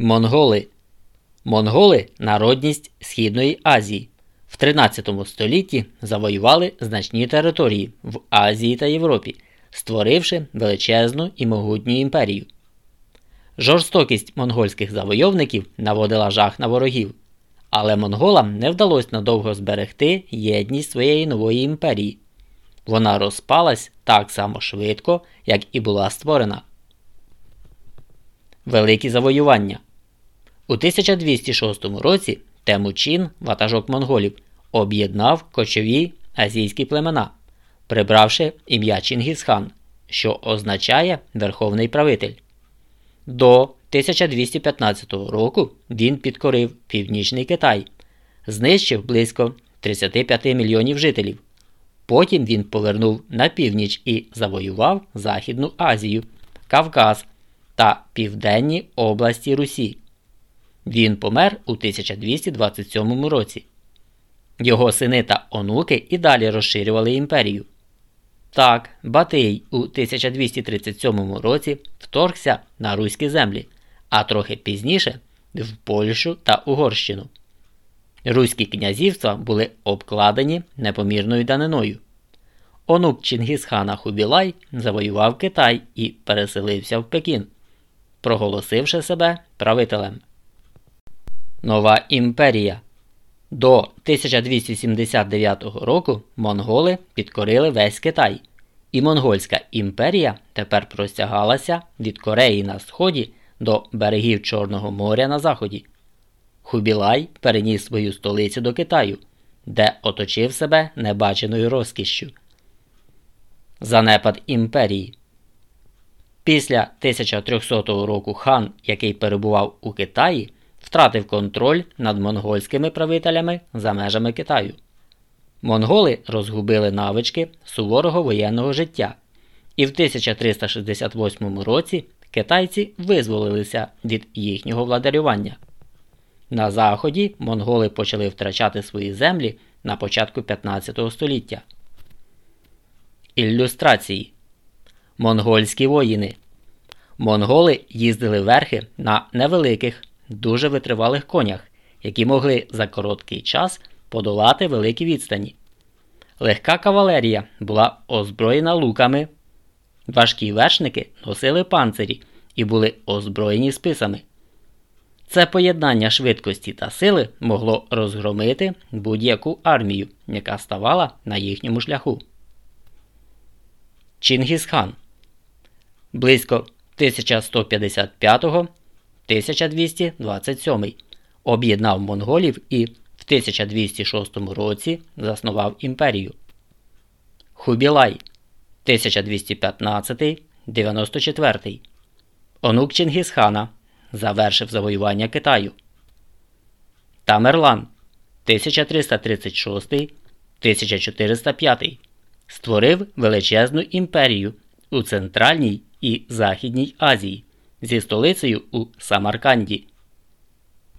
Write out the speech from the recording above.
Монголи. Монголи народність Східної Азії. В 13 столітті завоювали значні території в Азії та Європі, створивши величезну і могутню імперію. Жорстокість монгольських завойовників наводила жах на ворогів, але монголам не вдалося надовго зберегти єдність своєї нової імперії. Вона розпалась так само швидко, як і була створена. Великі завоювання у 1206 році Темучин, ватажок монголів, об'єднав кочові азійські племена, прибравши ім'я Чингісхан, що означає Верховний правитель. До 1215 року він підкорив Північний Китай, знищив близько 35 мільйонів жителів. Потім він повернув на північ і завоював Західну Азію, Кавказ та Південні області Русі. Він помер у 1227 році. Його сини та онуки і далі розширювали імперію. Так, Батий у 1237 році вторгся на руські землі, а трохи пізніше в Польщу та Угорщину. Руські князівства були обкладені непомірною даниною. Онук Чингісхана Хубілай завоював Китай і переселився в Пекін, проголосивши себе правителем. Нова імперія. До 1279 року монголи підкорили весь Китай, і Монгольська імперія тепер простягалася від Кореї на сході до берегів Чорного моря на заході. Хубілай переніс свою столицю до Китаю, де оточив себе небаченою розкішшю. Занепад імперії. Після 1300 року хан, який перебував у Китаї, втратив контроль над монгольськими правителями за межами Китаю. Монголи розгубили навички суворого воєнного життя, і в 1368 році китайці визволилися від їхнього владарювання. На заході монголи почали втрачати свої землі на початку 15 століття. Ілюстрації Монгольські воїни. Монголи їздили верхи на невеликих дуже витривалих конях, які могли за короткий час подолати великі відстані. Легка кавалерія була озброєна луками, важкі вершники носили панцирі і були озброєні списами. Це поєднання швидкості та сили могло розгромити будь-яку армію, яка ставала на їхньому шляху. Чингісхан близько 1155 1227 об'єднав монголів і в 1206 році заснував імперію. Хубілай 1215 94 Онук Чингісхана завершив завоювання Китаю. Тамерлан 1336 1405 створив величезну імперію у Центральній і Західній Азії зі столицею у Самарканді.